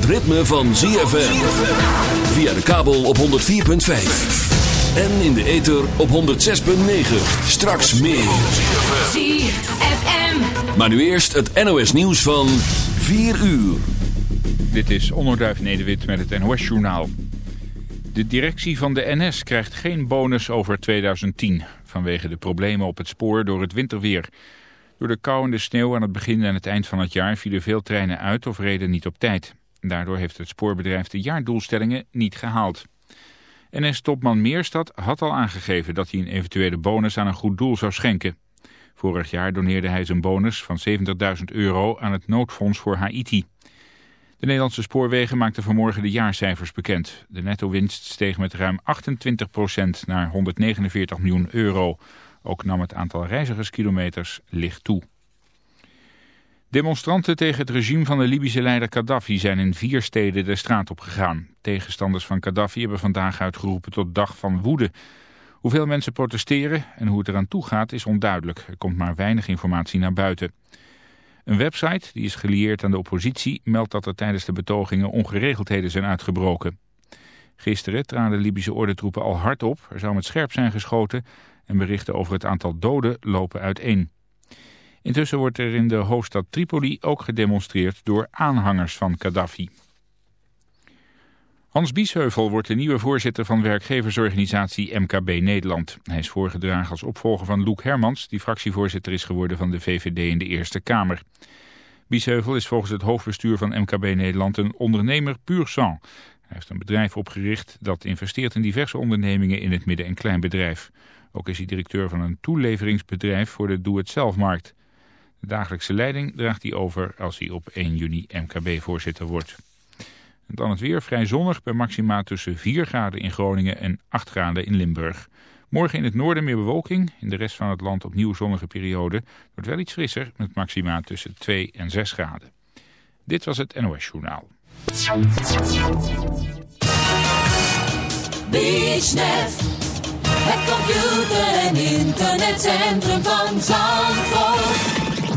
het ritme van ZFM. Via de kabel op 104.5. En in de ether op 106.9. Straks meer. ZFM. Maar nu eerst het NOS nieuws van 4 uur. Dit is Onderduif Nederwit met het NOS-journaal. De directie van de NS krijgt geen bonus over 2010... vanwege de problemen op het spoor door het winterweer. Door de kou en de sneeuw aan het begin en het eind van het jaar... vielen veel treinen uit of reden niet op tijd. Daardoor heeft het spoorbedrijf de jaardoelstellingen niet gehaald. NS-topman Meerstad had al aangegeven dat hij een eventuele bonus aan een goed doel zou schenken. Vorig jaar doneerde hij zijn bonus van 70.000 euro aan het noodfonds voor Haiti. De Nederlandse spoorwegen maakten vanmorgen de jaarcijfers bekend. De netto-winst steeg met ruim 28% naar 149 miljoen euro. Ook nam het aantal reizigerskilometers licht toe. Demonstranten tegen het regime van de Libische leider Gaddafi zijn in vier steden de straat op gegaan. Tegenstanders van Gaddafi hebben vandaag uitgeroepen tot dag van woede. Hoeveel mensen protesteren en hoe het eraan toe gaat is onduidelijk. Er komt maar weinig informatie naar buiten. Een website, die is gelieerd aan de oppositie, meldt dat er tijdens de betogingen ongeregeldheden zijn uitgebroken. Gisteren traden Libische ordentroepen al hard op, er zou met scherp zijn geschoten en berichten over het aantal doden lopen uiteen. Intussen wordt er in de hoofdstad Tripoli ook gedemonstreerd door aanhangers van Gaddafi. Hans Biesheuvel wordt de nieuwe voorzitter van werkgeversorganisatie MKB Nederland. Hij is voorgedragen als opvolger van Loek Hermans, die fractievoorzitter is geworden van de VVD in de Eerste Kamer. Biesheuvel is volgens het hoofdbestuur van MKB Nederland een ondernemer puur sang. Hij heeft een bedrijf opgericht dat investeert in diverse ondernemingen in het midden- en kleinbedrijf. Ook is hij directeur van een toeleveringsbedrijf voor de doe-het-zelfmarkt. De dagelijkse leiding draagt hij over als hij op 1 juni MKB-voorzitter wordt. Dan het weer vrij zonnig bij maxima tussen 4 graden in Groningen en 8 graden in Limburg. Morgen in het noorden meer bewolking, in de rest van het land opnieuw zonnige periode. wordt wel iets frisser met maxima tussen 2 en 6 graden. Dit was het NOS Journaal. Het computer- en internetcentrum van Zandvoort.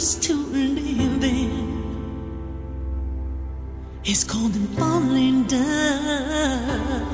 used to in, it's cold and falling down.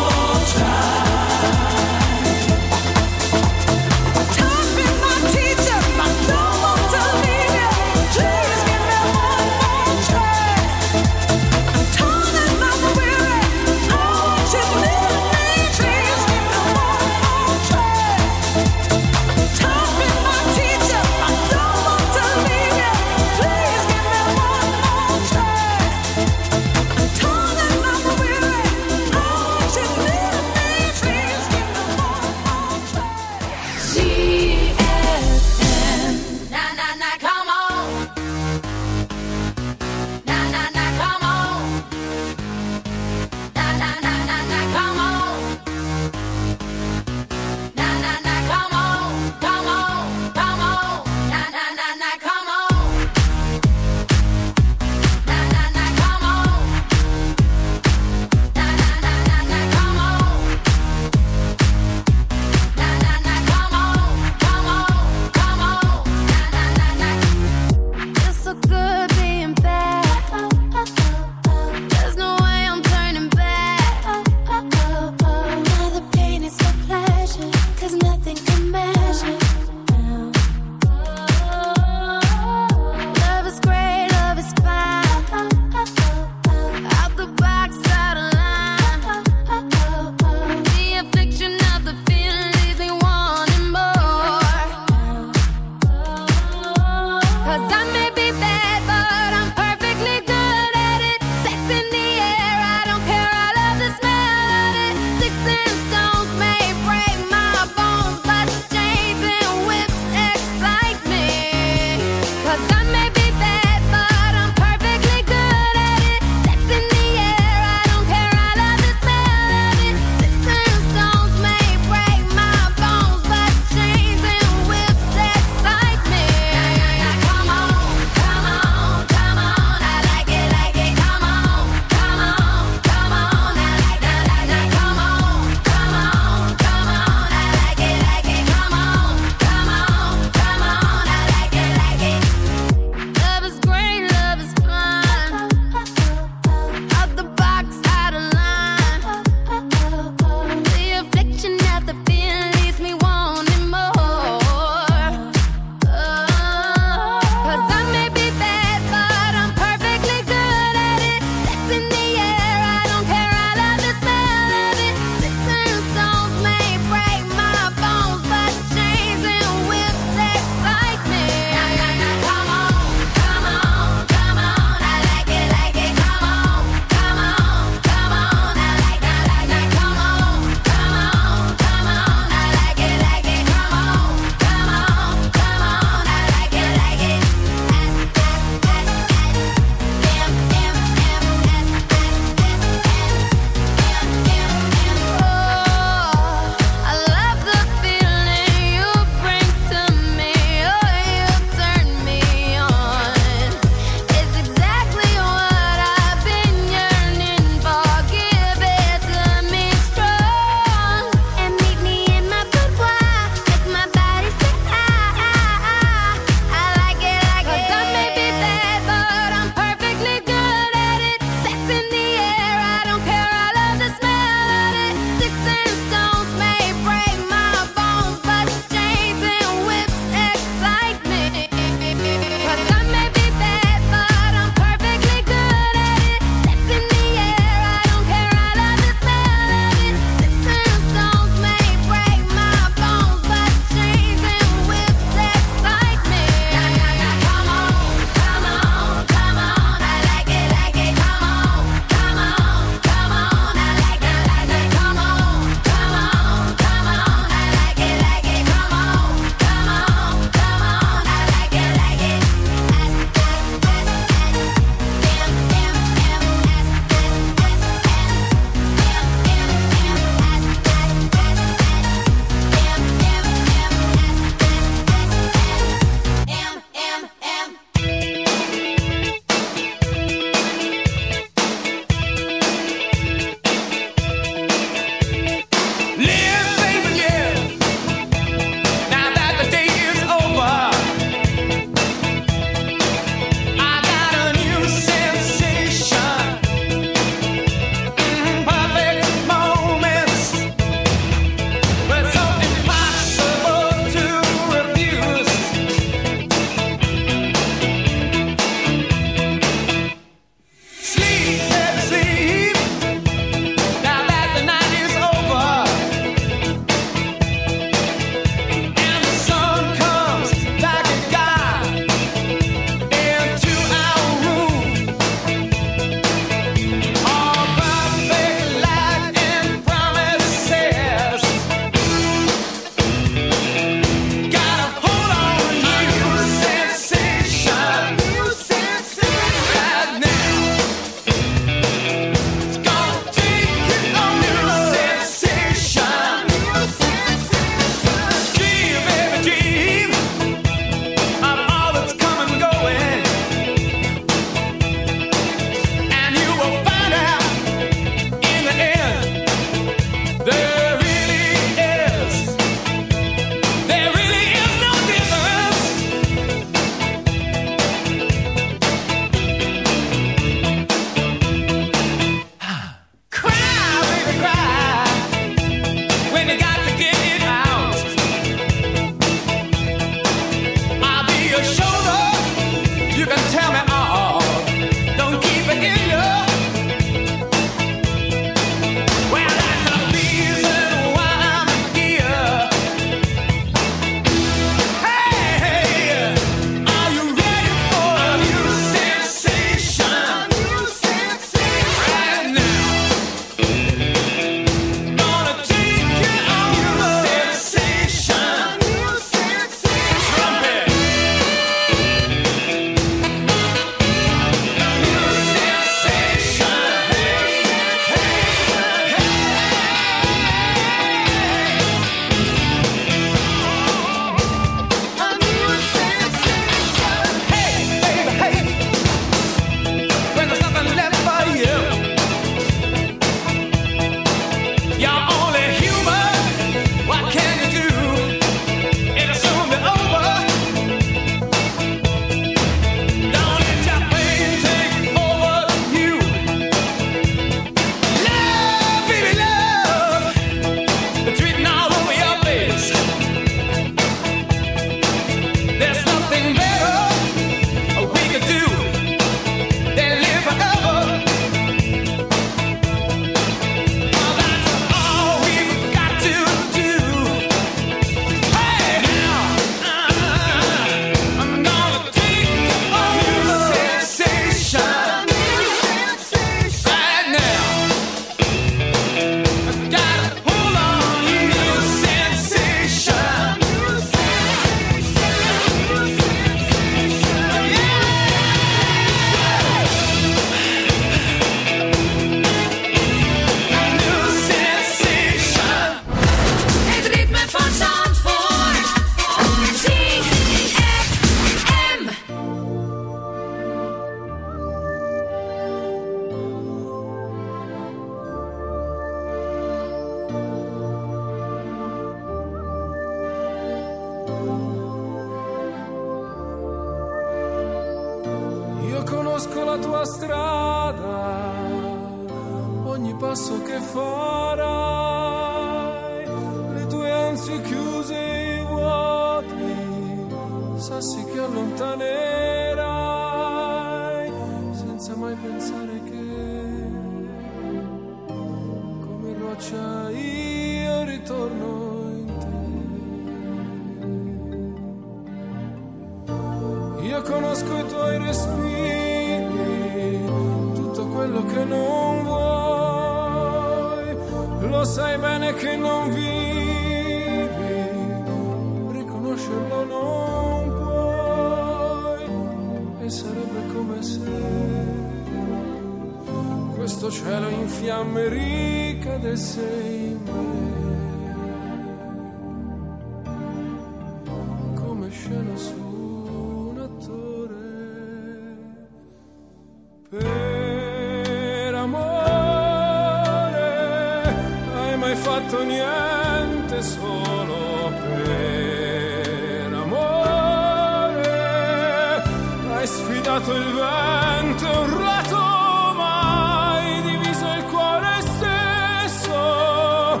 schiacciato il vento, urlato mai, diviso il cuore stesso,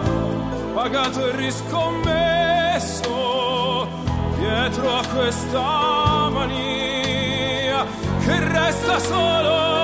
pagato e riscommesso dietro a questa mania che resta solo.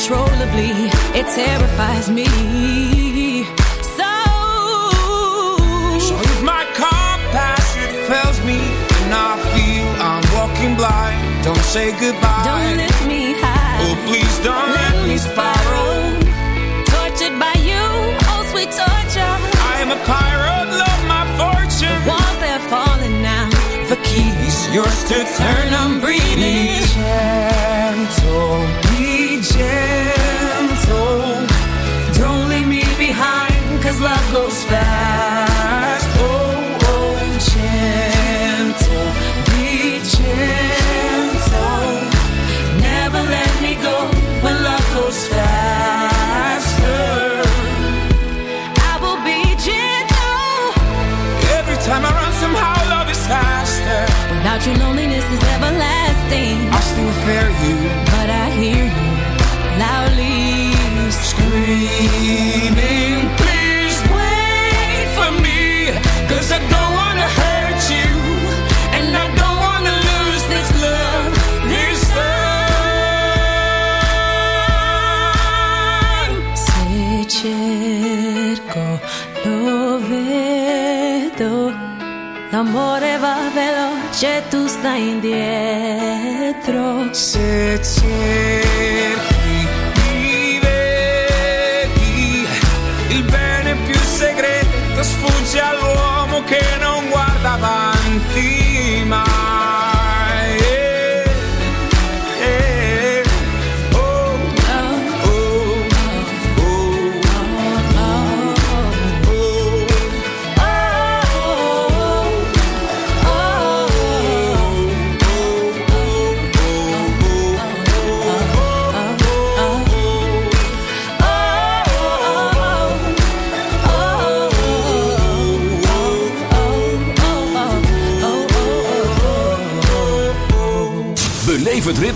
uncontrollably. It terrifies me. So, so if my compass fails me, and I feel I'm walking blind, don't say goodbye. Don't lift me high. Oh, please don't let, let me spiral. Tortured by you, oh sweet torture. I am a pirate, love my fortune. The walls are falling now. The keys yours to turn. I'm breathing. Be gentle Your loneliness is everlasting. I still fear you, but I hear you loudly scream. Že tu stai indietro.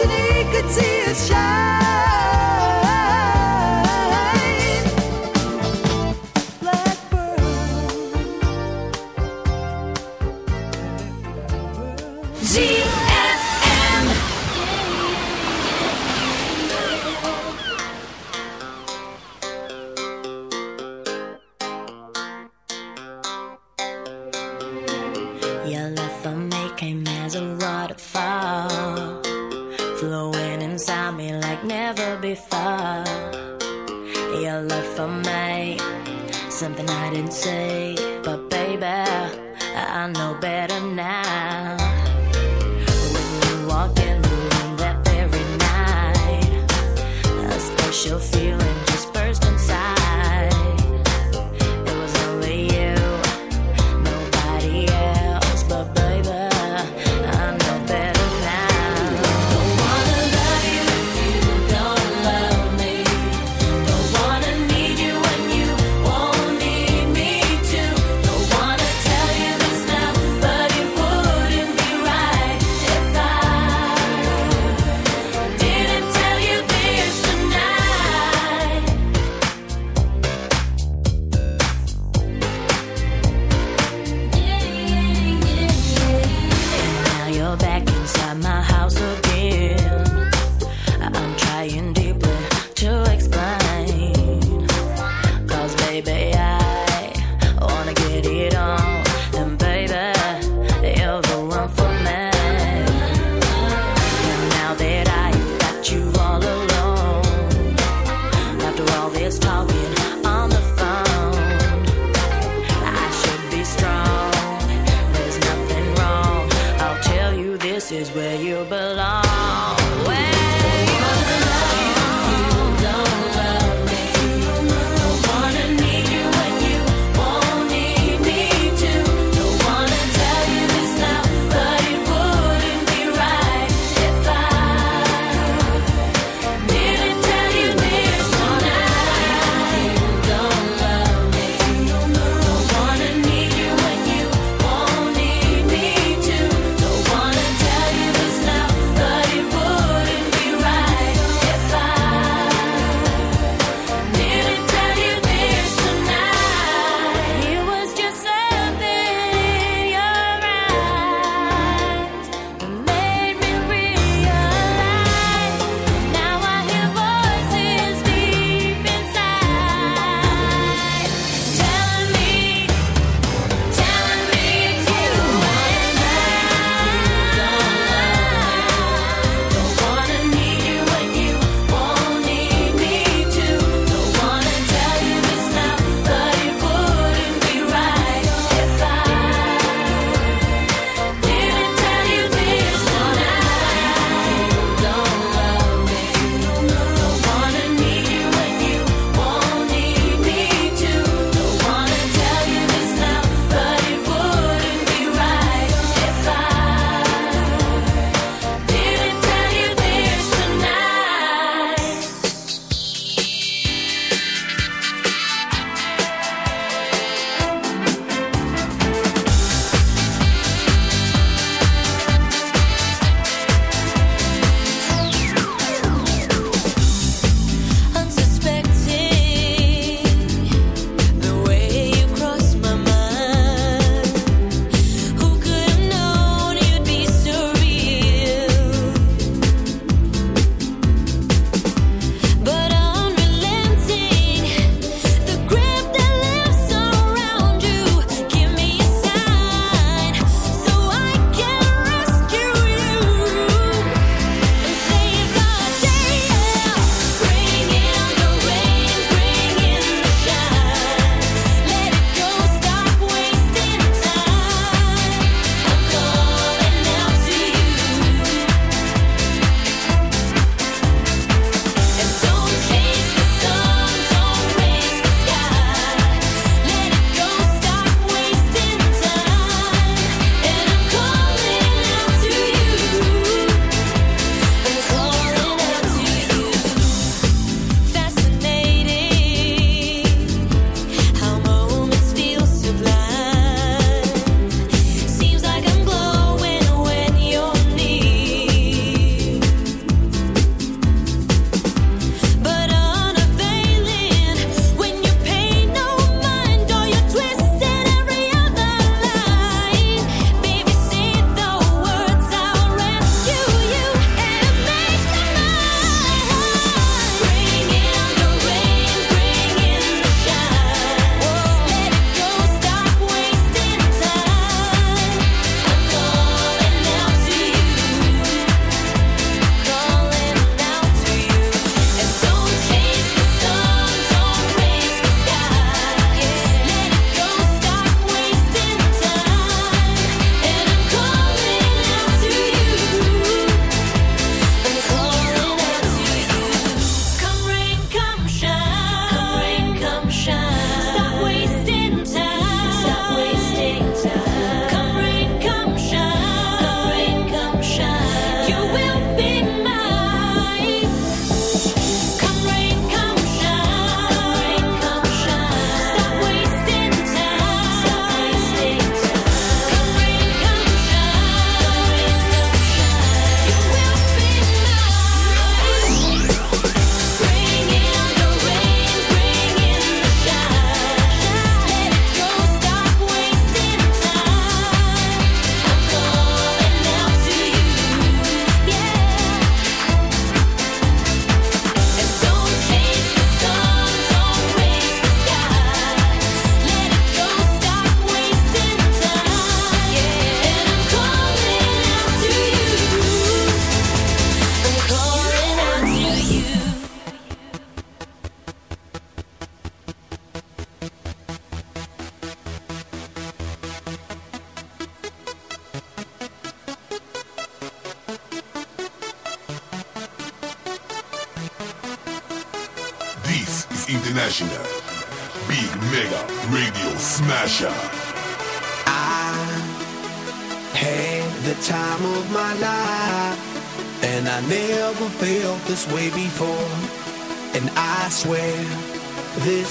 wish he could see us shine. Is where